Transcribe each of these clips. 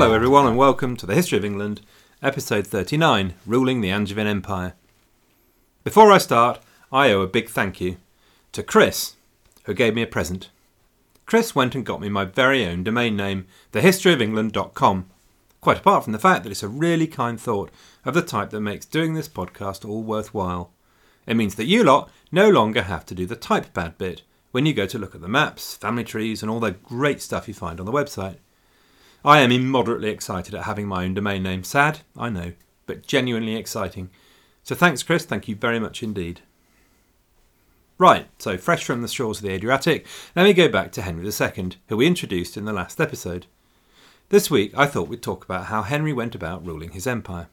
Hello, everyone, and welcome to the History of England, episode 39 Ruling the Angevin Empire. Before I start, I owe a big thank you to Chris, who gave me a present. Chris went and got me my very own domain name, thehistoryofengland.com, quite apart from the fact that it's a really kind thought of the type that makes doing this podcast all worthwhile. It means that you lot no longer have to do the type bad bit when you go to look at the maps, family trees, and all the great stuff you find on the website. I am immoderately excited at having my own domain name. Sad, I know, but genuinely exciting. So thanks, Chris. Thank you very much indeed. Right, so fresh from the shores of the Adriatic, let me go back to Henry II, who we introduced in the last episode. This week, I thought we'd talk about how Henry went about ruling his empire.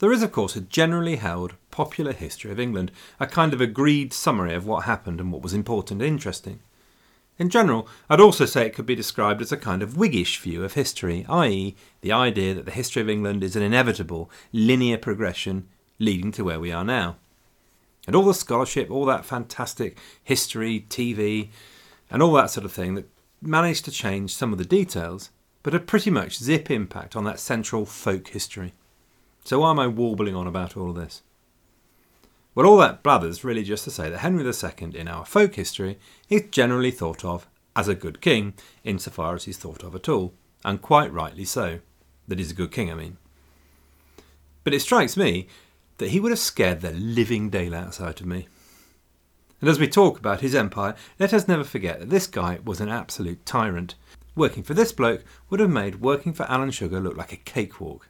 There is, of course, a generally held popular history of England, a kind of agreed summary of what happened and what was important and interesting. In general, I'd also say it could be described as a kind of Whiggish view of history, i.e., the idea that the history of England is an inevitable, linear progression leading to where we are now. And all the scholarship, all that fantastic history, TV, and all that sort of thing that managed to change some of the details, but had pretty much zip impact on that central folk history. So why am I warbling on about all this? Well, all that blather's really just to say that Henry II in our folk history is generally thought of as a good king, insofar as he's thought of at all, and quite rightly so. That he's a good king, I mean. But it strikes me that he would have scared the living daylights out of me. And as we talk about his empire, let us never forget that this guy was an absolute tyrant. Working for this bloke would have made working for Alan Sugar look like a cakewalk.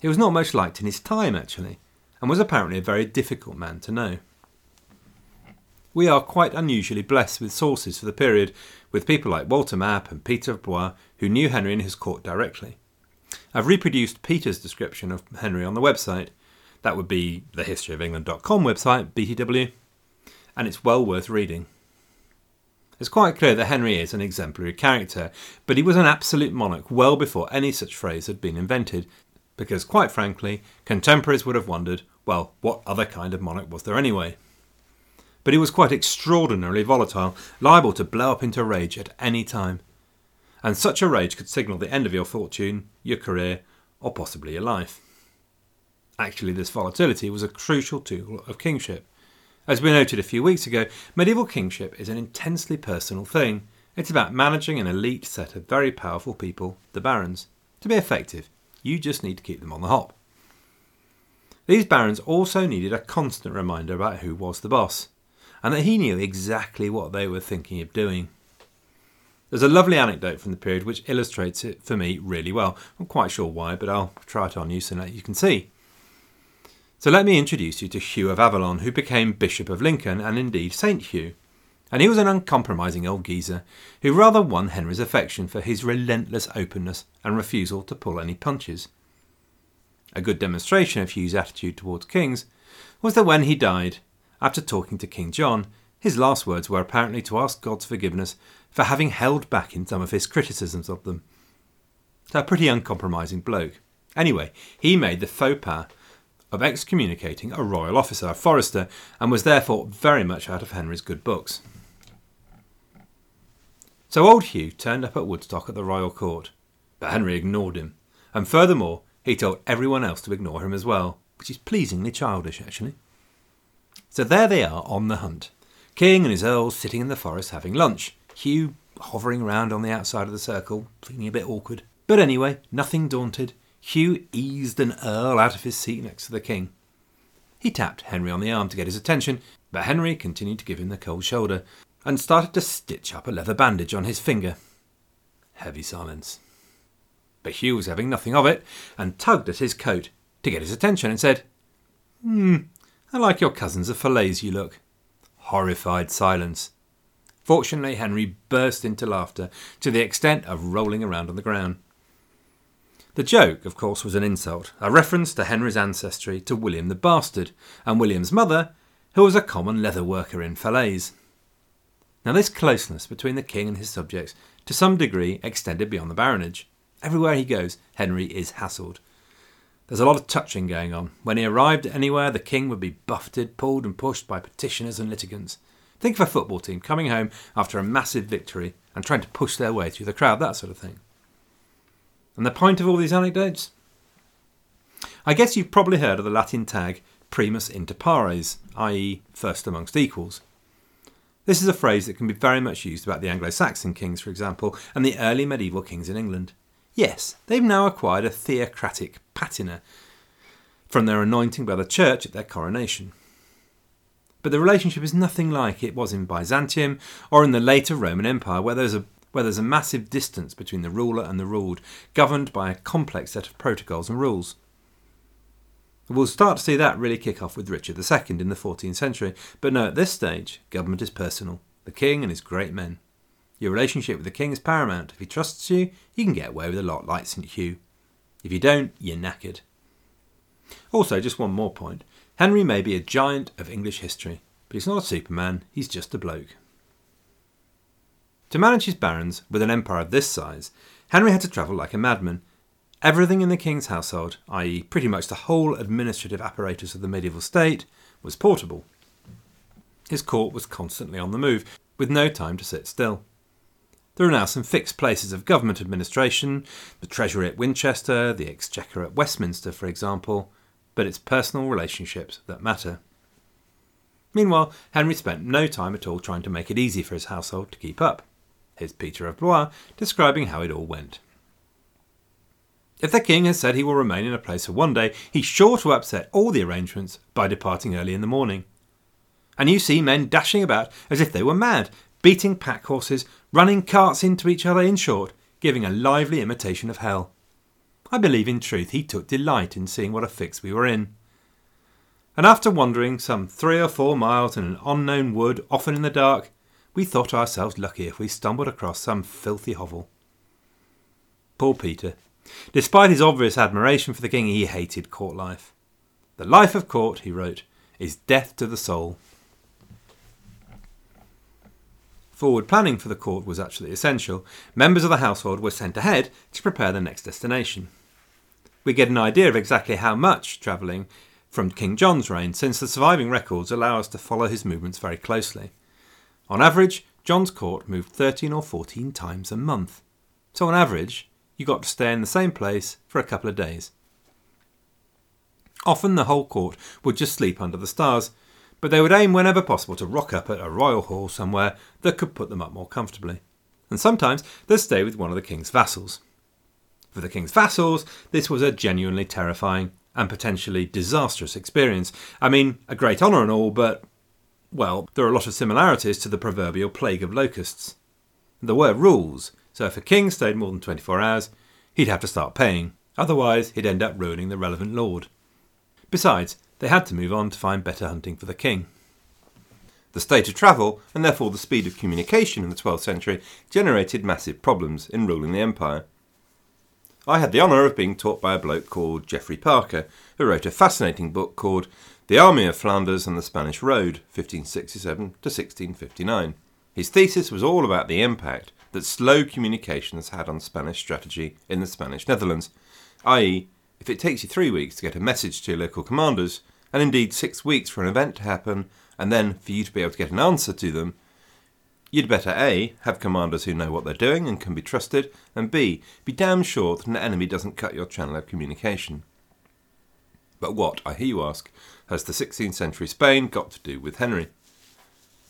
He was not much liked in his time, actually and was apparently a very difficult man to know. We are quite unusually blessed with sources for the period, with people like Walter Map and Peter of who knew Henry and his court directly. I've reproduced Peter's description of Henry on the website. That would be the historyofengland.com website, BTW, and it's well worth reading. It's quite clear that Henry is an exemplary character, but he was an absolute monarch well before any such phrase had been invented, because, quite frankly, contemporaries would have wondered well, what other kind of monarch was there anyway? But he was quite extraordinarily volatile, liable to blow up into rage at any time. And such a rage could signal the end of your fortune, your career, or possibly your life. Actually, this volatility was a crucial tool of kingship. As we noted a few weeks ago, medieval kingship is an intensely personal thing. It's about managing an elite set of very powerful people, the barons. To be effective, you just need to keep them on the hop. These barons also needed a constant reminder about who was the boss, and that he knew exactly what they were thinking of doing. There's a lovely anecdote from the period which illustrates it for me really well. I'm quite sure why, but I'll try it on you so that you can see. So let me introduce you to Hugh of Avalon, who became Bishop of Lincoln and indeed Saint Hugh. And he was an uncompromising old geezer who rather won Henry's affection for his relentless openness and refusal to pull any punches. A good demonstration of Hugh's attitude towards kings was that when he died, after talking to King John, his last words were apparently to ask God's forgiveness for having held back in some of his criticisms of them. A pretty uncompromising bloke. Anyway, he made the faux pas of excommunicating a royal officer, a forester, and was therefore very much out of Henry's good books. So old Hugh turned up at Woodstock at the royal court, but Henry ignored him, and furthermore, he told everyone else to ignore him as well, which is pleasingly childish, actually. So there they are on the hunt. King and his earls sitting in the forest having lunch. Hugh hovering around on the outside of the circle, feeling a bit awkward. But anyway, nothing daunted, Hugh eased an earl out of his seat next to the king. He tapped Henry on the arm to get his attention, but Henry continued to give him the cold shoulder, and started to stitch up a leather bandage on his finger. Heavy silence. But Hugh was having nothing of it, and tugged at his coat to get his attention, and said, Hmm, I like your cousins of Falaise you look. Horrified silence. Fortunately, Henry burst into laughter to the extent of rolling around on the ground. The joke, of course, was an insult, a reference to Henry's ancestry to William the Bastard, and William's mother, who was a common leather worker in Falaise. Now, this closeness between the king and his subjects to some degree extended beyond the baronage. Everywhere he goes, Henry is hassled. There's a lot of touching going on. When he arrived anywhere, the king would be buffeted, pulled, and pushed by petitioners and litigants. Think of a football team coming home after a massive victory and trying to push their way through the crowd, that sort of thing. And the point of all these anecdotes? I guess you've probably heard of the Latin tag primus inter pares, i.e., first amongst equals. This is a phrase that can be very much used about the Anglo Saxon kings, for example, and the early medieval kings in England. Yes, they've now acquired a theocratic patina from their anointing by the church at their coronation. But the relationship is nothing like it was in Byzantium or in the later Roman Empire, where there's a where there's a massive distance between the ruler and the ruled, governed by a complex set of protocols and rules. We'll start to see that really kick off with Richard II in the 14th century, but no, at this stage, government is personal. The king and his great men. Your relationship with the king is paramount. If he trusts you, you can get away with a lot like St. Hugh. If you don't, you're knackered. Also, just one more point. Henry may be a giant of English history, but he's not a superman, he's just a bloke. To manage his barons with an empire of this size, Henry had to travel like a madman. Everything in the king's household, i.e., pretty much the whole administrative apparatus of the medieval state, was portable. His court was constantly on the move, with no time to sit still. There are now some fixed places of government administration, the Treasury at Winchester, the Exchequer at Westminster, for example, but it's personal relationships that matter. Meanwhile, Henry spent no time at all trying to make it easy for his household to keep up. Here's Peter of Blois describing how it all went. If the king has said he will remain in a place for one day, he's sure to upset all the arrangements by departing early in the morning. And you see men dashing about as if they were mad, beating pack horses, running carts into each other, in short, giving a lively imitation of hell. I believe in truth he took delight in seeing what a fix we were in. And after wandering some three or four miles in an unknown wood, often in the dark, we thought ourselves lucky if we stumbled across some filthy hovel. Poor Peter. Despite his obvious admiration for the king, he hated court life. The life of court, he wrote, is death to the soul. Forward planning for the court was actually essential. Members of the household were sent ahead to prepare the next destination. We get an idea of exactly how much travelling from King John's reign, since the surviving records allow us to follow his movements very closely. On average, John's court moved 13 or 14 times a month. So, on average, you got to stay in the same place for a couple of days. Often the whole court would just sleep under the stars, but they would aim whenever possible to rock up at a royal hall somewhere that could put them up more comfortably. And sometimes they'd stay with one of the king's vassals. For the king's vassals, this was a genuinely terrifying and potentially disastrous experience. I mean, a great honour and all, but well, there are a lot of similarities to the proverbial plague of locusts. There were rules, so if a king stayed more than 24 hours, he'd have to start paying. Otherwise, he'd end up ruining the relevant lord. Besides, they had to move on to find better hunting for the king. The state of travel, and therefore the speed of communication in the 12th century, generated massive problems in ruling the empire. I had the honour of being taught by a bloke called Geoffrey Parker, who wrote a fascinating book called the Army of Flanders and the Spanish Road, 1567 to 1659. His thesis was all about the impact that slow communications had on Spanish strategy in the Spanish Netherlands, i.e., if it takes you three weeks to get a message to your local commanders, and indeed six weeks for an event to happen, and then for you to be able to get an answer to them, you'd better A, have commanders who know what they're doing and can be trusted, and B, be damn sure that an enemy doesn't cut your channel of communication. But what, I hear you ask, has the 16th century Spain got to do with Henry?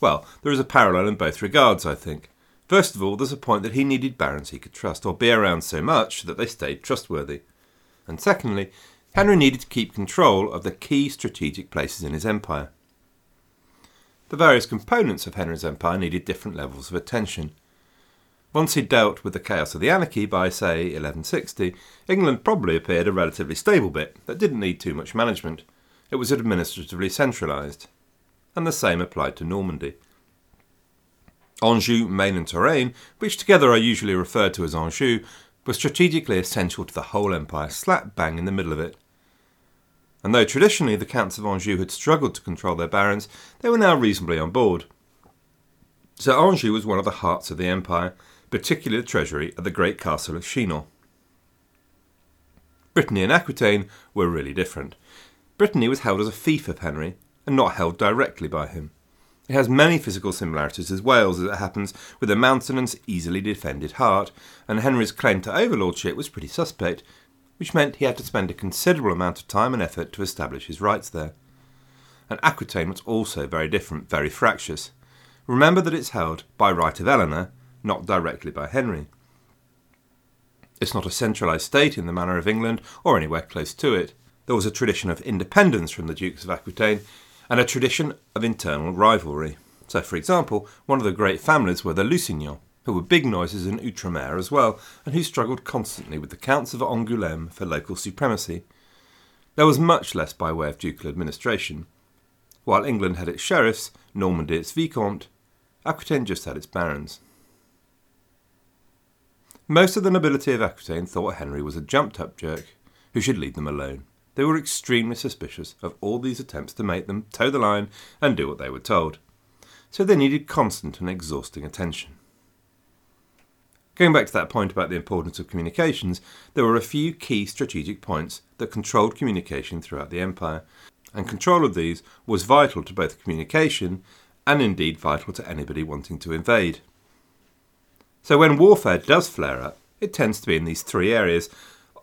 Well, there is a parallel in both regards, I think. First of all, there's a point that he needed barons he could trust, or be around so much that they stayed trustworthy. And secondly, Henry needed to keep control of the key strategic places in his empire. The various components of Henry's empire needed different levels of attention. Once he'd dealt with the chaos of the anarchy by, say, 1160, England probably appeared a relatively stable bit that didn't need too much management. It was administratively centralised. And the same applied to Normandy. Anjou, Maine, and Touraine, which together are usually referred to as Anjou, were strategically essential to the whole empire, slap bang in the middle of it. And though traditionally the Counts of Anjou had struggled to control their barons, they were now reasonably on board. So Anjou was one of the hearts of the empire, particularly the treasury at the great castle of Chinon. Brittany and Aquitaine were really different. Brittany was held as a fief of Henry, and not held directly by him. It has many physical similarities as Wales, as it happens, with a mountainous, easily defended heart, and Henry's claim to overlordship was pretty suspect, which meant he had to spend a considerable amount of time and effort to establish his rights there. And Aquitaine was also very different, very fractious. Remember that it's held by right of Eleanor, not directly by Henry. It's not a centralised state in the manner of England or anywhere close to it. There was a tradition of independence from the Dukes of Aquitaine and a tradition of internal rivalry. So, for example, one of the great families were the Lusignans, who were big noises in Outremer as well, and who struggled constantly with the Counts of Angoulême for local supremacy. There was much less by way of ducal administration. While England had its sheriffs, Normandy its vicomte, Aquitaine just had its barons. Most of the nobility of Aquitaine thought Henry was a jumped up jerk who should leave them alone. They were extremely suspicious of all these attempts to make them toe the line and do what they were told. So they needed constant and exhausting attention. Going back to that point about the importance of communications, there were a few key strategic points that controlled communication throughout the empire, and control of these was vital to both communication and indeed vital to anybody wanting to invade. So when warfare does flare up, it tends to be in these three areas,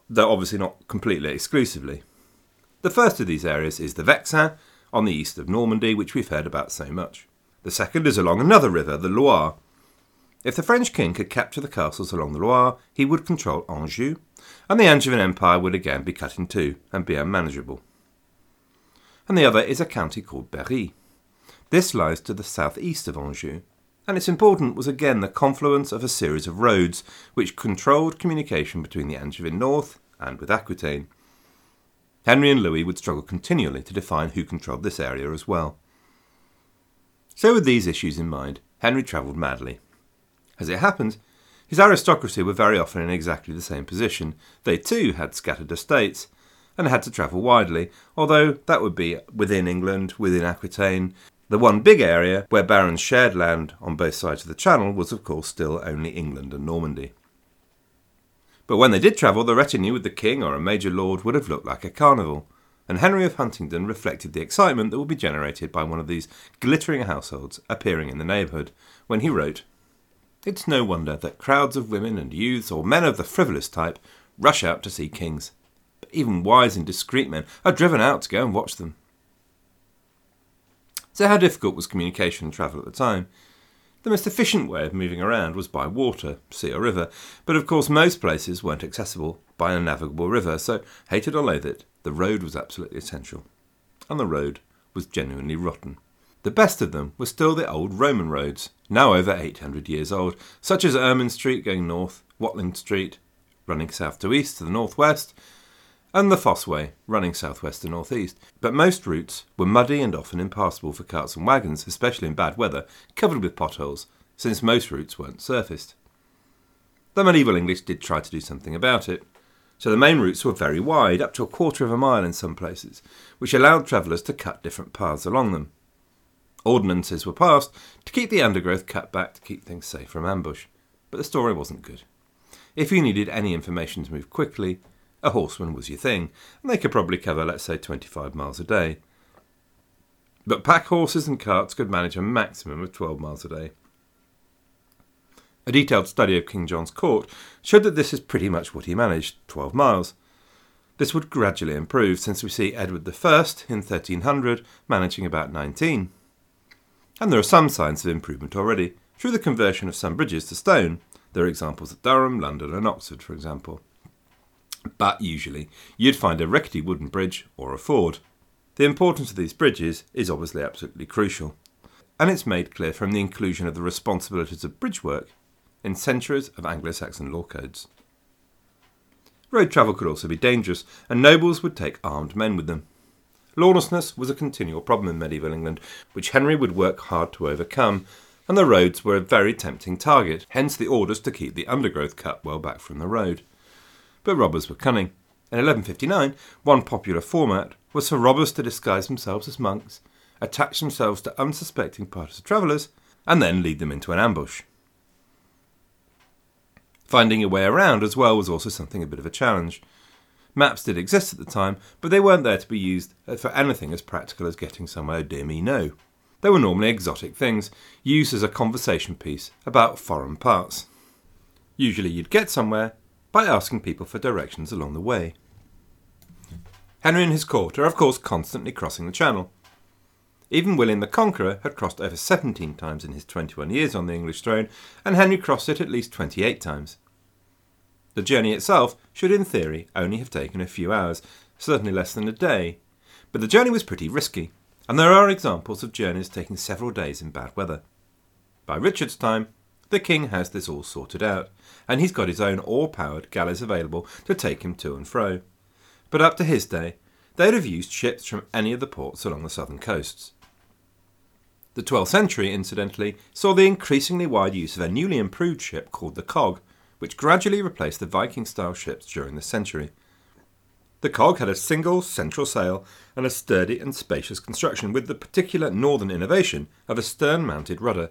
though obviously not completely exclusively. The first of these areas is the Vexin, on the east of Normandy, which we've heard about so much. The second is along another river, the Loire. If the French king could capture the castles along the Loire, he would control Anjou, and the Angevin Empire would again be cut in two and be unmanageable. And the other is a county called Berry. This lies to the southeast of Anjou, and its importance was again the confluence of a series of roads which controlled communication between the Angevin north and with Aquitaine. Henry and Louis would struggle continually to define who controlled this area as well. So, with these issues in mind, Henry travelled madly. As it happened, his aristocracy were very often in exactly the same position. They too had scattered estates and had to travel widely, although that would be within England, within Aquitaine. The one big area where barons shared land on both sides of the Channel was, of course, still only England and Normandy. But when they did travel, the retinue with the king or a major lord would have looked like a carnival, and Henry of Huntingdon reflected the excitement that would be generated by one of these glittering households appearing in the neighbourhood when he wrote, It's no wonder that crowds of women and youths, or men of the frivolous type, rush out to see kings. But even wise and discreet men are driven out to go and watch them. So, how difficult was communication and travel at the time? The most efficient way of moving around was by water, sea or river, but of course most places weren't accessible by a navigable river, so hated or loathed it, the road was absolutely essential. And the road was genuinely rotten. The best of them were still the old Roman roads, now over 800 years old, such as Ermine Street going north, Watling Street running south to east to the northwest, and the Fosse Way running southwest to northeast. But most routes were muddy and often impassable for carts and wagons, especially in bad weather, covered with potholes, since most routes weren't surfaced. The medieval English did try to do something about it. So the main routes were very wide, up to a quarter of a mile in some places, which allowed travellers to cut different paths along them. Ordinances were passed to keep the undergrowth cut back to keep things safe from ambush, but the story wasn't good. If you needed any information to move quickly, a horseman was your thing, and they could probably cover, let's say, 25 miles a day. But pack horses and carts could manage a maximum of 12 miles a day. A detailed study of King John's court showed that this is pretty much what he managed 12 miles. This would gradually improve since we see Edward I in 1300 managing about 19. And there are some signs of improvement already through the conversion of some bridges to stone. There are examples at Durham, London, and Oxford, for example but usually you'd find a rickety wooden bridge or a ford. The importance of these bridges is obviously absolutely crucial, and it's made clear from the inclusion of the responsibilities of bridge work in centuries of Anglo Saxon law codes. Road travel could also be dangerous, and nobles would take armed men with them. Lawlessness was a continual problem in medieval England, which Henry would work hard to overcome, and the roads were a very tempting target, hence the orders to keep the undergrowth cut well back from the road but robbers were cunning. In 1159, one popular format was for robbers to disguise themselves as monks, attach themselves to unsuspecting parties of travellers, and then lead them into an ambush. Finding a way around as well was also something a bit of a challenge. Maps did exist at the time, but they weren't there to be used for anything as practical as getting somewhere dear me no. They were normally exotic things, used as a conversation piece about foreign parts. Usually you'd get somewhere by asking people for directions along the way. Henry and his court are, of course, constantly crossing the Channel. Even William the Conqueror had crossed over 17 times in his 21 years on the English throne, and Henry crossed it at least 28 times. The journey itself should, in theory, only have taken a few hours, certainly less than a day. But the journey was pretty risky, and there are examples of journeys taking several days in bad weather. By Richard's time, the king has this all sorted out, and he's got his own oar powered galleys available to take him to and fro. But up to his day, they'd have used ships from any of the ports along the southern coasts. The 12th century, incidentally, saw the increasingly wide use of a newly improved ship called the cog, which gradually replaced the Viking style ships during the century. The cog had a single central sail and a sturdy and spacious construction, with the particular northern innovation of a stern mounted rudder.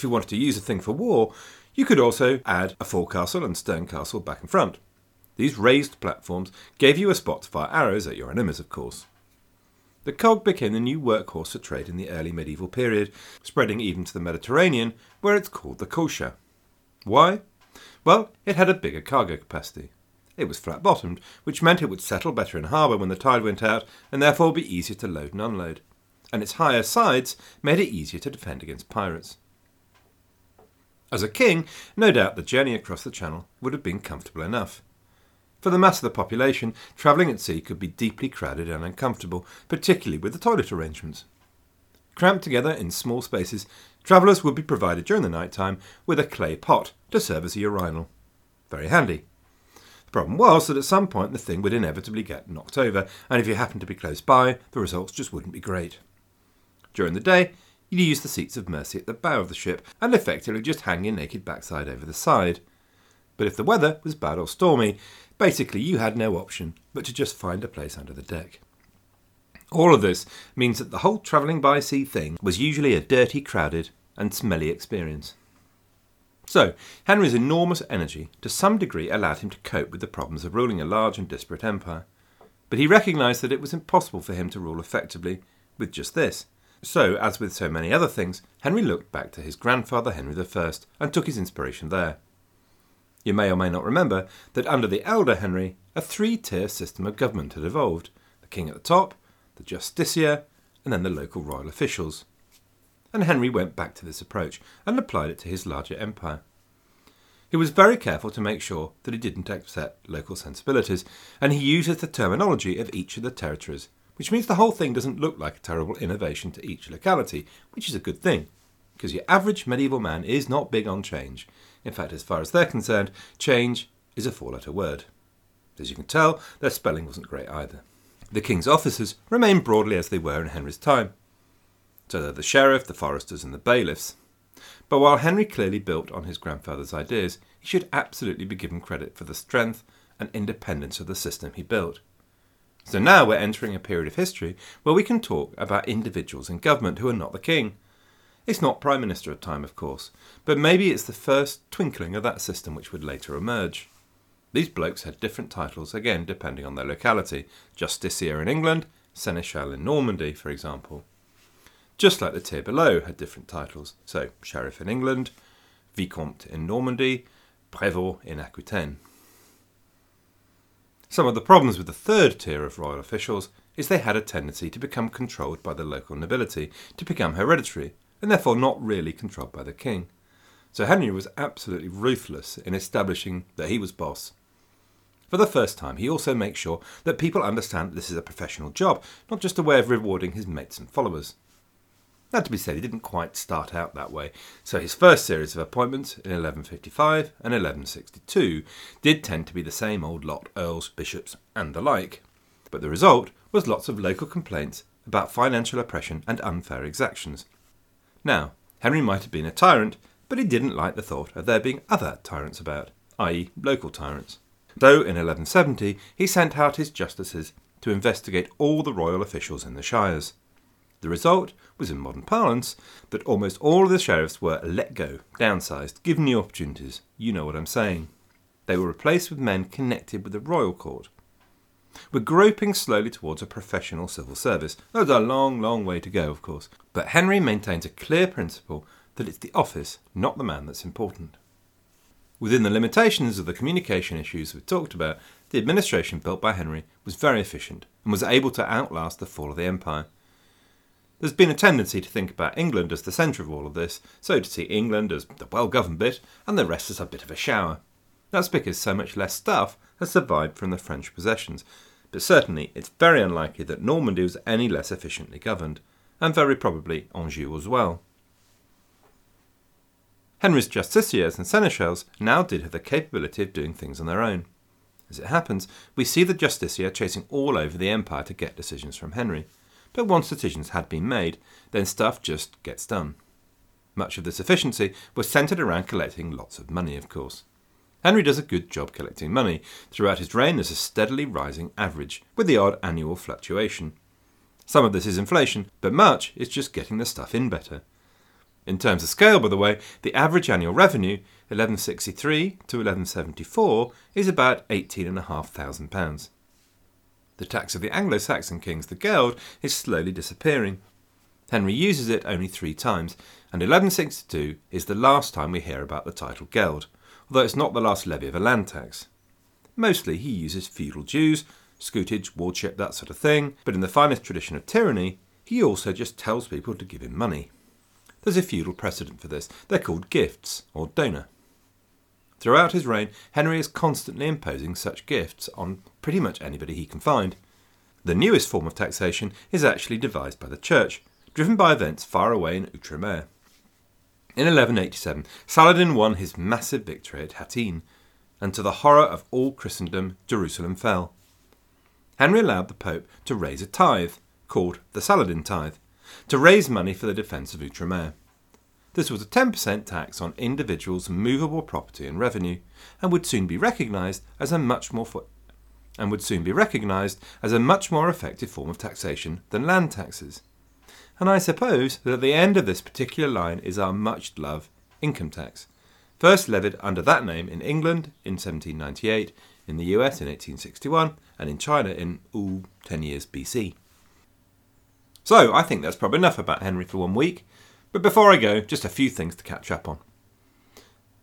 If you wanted to use a thing for war, you could also add a forecastle and stern castle back and front. These raised platforms gave you a spot to fire arrows at your enemies, of course. The cog became the new workhorse for trade in the early medieval period, spreading even to the Mediterranean, where it's called the kosher. Why? Well, it had a bigger cargo capacity. It was flat bottomed, which meant it would settle better in harbour when the tide went out, and therefore be easier to load and unload. And its higher sides made it easier to defend against pirates. As a king, no doubt the journey across the Channel would have been comfortable enough. For the mass of the population, travelling at sea could be deeply crowded and uncomfortable, particularly with the toilet arrangements. Cramped together in small spaces, travellers would be provided during the night time with a clay pot to serve as a urinal. Very handy. The problem was that at some point the thing would inevitably get knocked over, and if you happened to be close by, the results just wouldn't be great. During the day, you'd use the seats of mercy at the bow of the ship and effectively just hang your naked backside over the side. But if the weather was bad or stormy, Basically, you had no option but to just find a place under the deck. All of this means that the whole travelling by sea thing was usually a dirty, crowded, and smelly experience. So, Henry's enormous energy to some degree allowed him to cope with the problems of ruling a large and disparate empire. But he recognised that it was impossible for him to rule effectively with just this. So, as with so many other things, Henry looked back to his grandfather Henry I and took his inspiration there. You may or may not remember that under the elder Henry, a three tier system of government had evolved the king at the top, the justiciar, and then the local royal officials. And Henry went back to this approach and applied it to his larger empire. He was very careful to make sure that he didn't upset local sensibilities, and he uses the terminology of each of the territories, which means the whole thing doesn't look like a terrible innovation to each locality, which is a good thing, because your average medieval man is not big on change, in fact, as far as they're concerned, change is a four letter word. As you can tell, their spelling wasn't great either. The king's officers remained broadly as they were in Henry's time. So they're the sheriff, the foresters, and the bailiffs. But while Henry clearly built on his grandfather's ideas, he should absolutely be given credit for the strength and independence of the system he built. So now we're entering a period of history where we can talk about individuals in government who are not the king, it's not Prime Minister at time, of course, but maybe it's the first twinkling of that system which would later emerge. These blokes had different titles, again depending on their locality. Justiciar in England, Seneschal in Normandy, for example. Just like the tier below had different titles, so Sheriff in England, Vicomte in Normandy, Prévôt in Aquitaine. Some of the problems with the third tier of royal officials is they had a tendency to become controlled by the local nobility, to become hereditary, and therefore not really controlled by the king. So Henry was absolutely ruthless in establishing that he was boss. For the first time, he also makes sure that people understand this is a professional job, not just a way of rewarding his mates and followers. Now, to be said, he didn't quite start out that way, so his first series of appointments in 1155 and 1162 did tend to be the same old lot earls, bishops, and the like. But the result was lots of local complaints about financial oppression and unfair exactions, now, Henry might have been a tyrant, but he didn't like the thought of there being other tyrants about, i.e., local tyrants. So, in 1170, he sent out his justices to investigate all the royal officials in the shires. The result was, in modern parlance, that almost all of the sheriffs were let go, downsized, given new opportunities. You know what I'm saying. They were replaced with men connected with the royal court. We're groping slowly towards a professional civil service. There's a long, long way to go, of course. But Henry maintains a clear principle that it's the office, not the man, that's important. Within the limitations of the communication issues we've talked about, the administration built by Henry was very efficient and was able to outlast the fall of the empire. There's been a tendency to think about England as the centre of all of this, so to see England as the well governed bit and the rest as a bit of a shower. That's because so much less stuff has survived from the French possessions, but certainly it's very unlikely that Normandy was any less efficiently governed, and very probably Anjou as well. Henry's justiciars and seneschals now did have the capability of doing things on their own. As it happens, we see the justiciar chasing all over the empire to get decisions from Henry. But once decisions had been made, then stuff just gets done. Much of this efficiency was centred around collecting lots of money, of course. Henry does a good job collecting money. Throughout his reign, there's a steadily rising average, with the odd annual fluctuation. Some of this is inflation, but much is just getting the stuff in better. In terms of scale, by the way, the average annual revenue, 1163 to 1174, is about £18,500. The tax of the Anglo Saxon kings, the Geld, is slowly disappearing. Henry uses it only three times, and 1162 is the last time we hear about the title Geld, although it's not the last levy of a land tax. Mostly he uses feudal dues, scutage, wardship, that sort of thing, but in the finest tradition of tyranny, he also just tells people to give him money. There's a feudal precedent for this. They're called gifts, or dona. Throughout his reign, Henry is constantly imposing such gifts on pretty much anybody he can find. The newest form of taxation is actually devised by the Church, driven by events far away in Outremer. In 1187, Saladin won his massive victory at Hattin, and to the horror of all Christendom, Jerusalem fell. Henry allowed the Pope to raise a tithe, called the Saladin tithe, to raise money for the defence of Outremer. This was a 10% tax on individuals' movable property and revenue, and would soon be recognised as a much more and would soon be recognised as a much more effective form of taxation than land taxes. And I suppose that at the end of this particular line is our much loved income tax, first levied under that name in England in 1798, in the US in 1861, and in China in ooh, 10 years BC. So I think that's probably enough about Henry for one week. But before I go, just a few things to catch up on.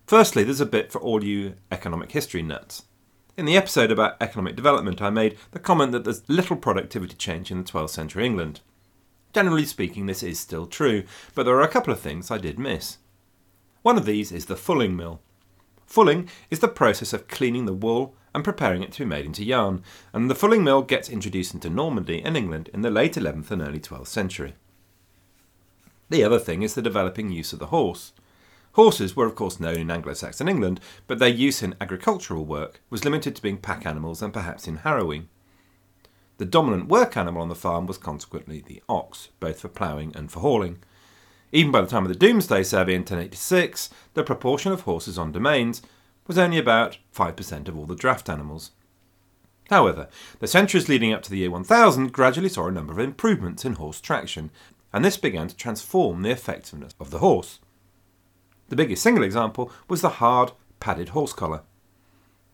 Firstly, there's a bit for all you economic history nuts. In the episode about economic development, I made the comment that there's little productivity change in the 12th century England. Generally speaking, this is still true, but there are a couple of things I did miss. One of these is the fulling mill. Fulling is the process of cleaning the wool and preparing it to be made into yarn, and the fulling mill gets introduced into Normandy and England in the late 11th and early 12th century. The other thing is the developing use of the horse. Horses were, of course, known in Anglo Saxon England, but their use in agricultural work was limited to being pack animals and perhaps in harrowing. The dominant work animal on the farm was consequently the ox, both for ploughing and for hauling. Even by the time of the Domesday Survey in 1086, the proportion of horses on domains was only about 5% of all the draft animals. However, the centuries leading up to the year 1000 gradually saw a number of improvements in horse traction, and this began to transform the effectiveness of the horse. The biggest single example was the hard, padded horse collar.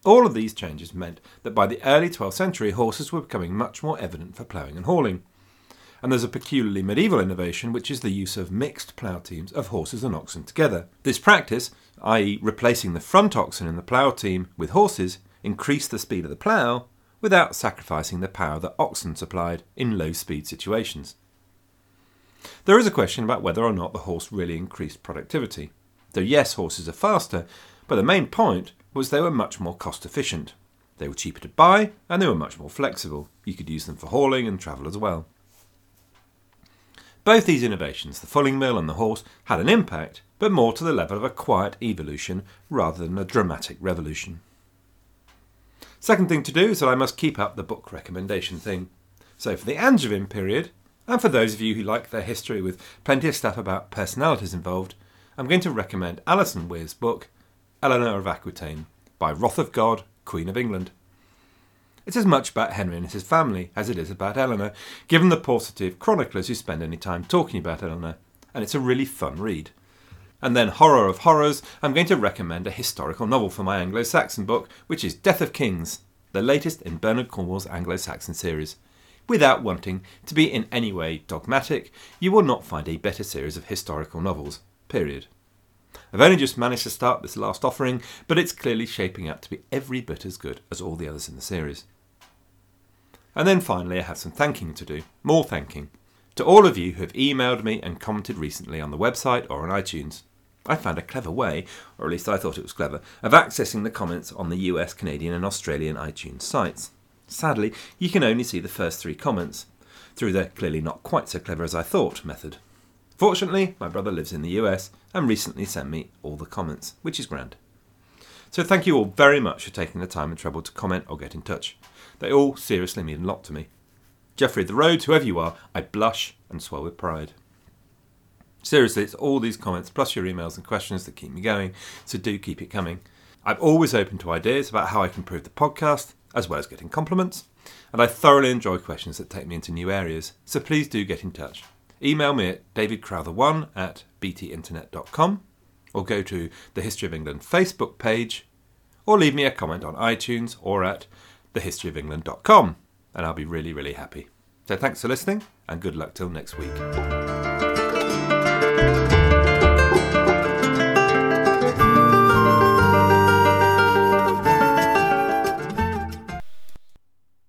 All of these changes meant that by the early 12th century, horses were becoming much more evident for ploughing and hauling. And there's a peculiarly medieval innovation, which is the use of mixed plough teams of horses and oxen together. This practice, i.e., replacing the front oxen in the plough team with horses, increased the speed of the plough without sacrificing the power that oxen supplied in low speed situations. There is a question about whether or not the horse really increased productivity. Though, yes, horses are faster, but the main point was they were much more cost efficient. They were cheaper to buy and they were much more flexible. You could use them for hauling and travel as well. Both these innovations, the fulling mill and the horse, had an impact, but more to the level of a quiet evolution rather than a dramatic revolution. Second thing to do is that I must keep up the book recommendation thing. So for the Angevin period, and for those of you who like their history with plenty of stuff about personalities involved, I'm going to recommend Alison Weir's book, Eleanor of Aquitaine, by Wrath of God, Queen of England. It's as much about Henry and his family as it is about Eleanor, given the paucity of chroniclers who spend any time talking about Eleanor, and it's a really fun read. And then, horror of horrors, I'm going to recommend a historical novel for my Anglo Saxon book, which is Death of Kings the latest in Bernard Cornwell's Anglo Saxon series. Without wanting to be in any way dogmatic, you will not find a better series of historical novels. Period. I've only just managed to start this last offering, but it's clearly shaping up to be every bit as good as all the others in the series. And then finally, I have some thanking to do. More thanking. To all of you who have emailed me and commented recently on the website or on iTunes. I found a clever way, or at least I thought it was clever, of accessing the comments on the US, Canadian, and Australian iTunes sites. Sadly, you can only see the first three comments, through the clearly not quite so clever as I thought method. Fortunately, my brother lives in the US and recently sent me all the comments, which is grand. So thank you all very much for taking the time and trouble to comment or get in touch. They all seriously mean a lot to me. Geoffrey the Rhodes, whoever you are, I blush and swell with pride. Seriously, it's all these comments plus your emails and questions that keep me going, so do keep it coming. I'm always open to ideas about how I can improve the podcast, as well as getting compliments, and I thoroughly enjoy questions that take me into new areas, so please do get in touch. Email me at davidcrowther1 at btinternet.com, or go to the History of England Facebook page, or leave me a comment on iTunes or at thehistoryofengland.com, and I'll be really, really happy. So thanks for listening, and good luck till next week.